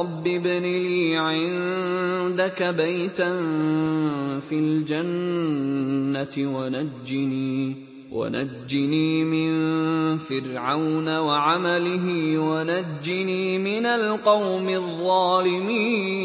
رب ابن لي عندك بيتا في الجنة ونجني ونجني من فرعون وعمله ونجني من القوم الظالمين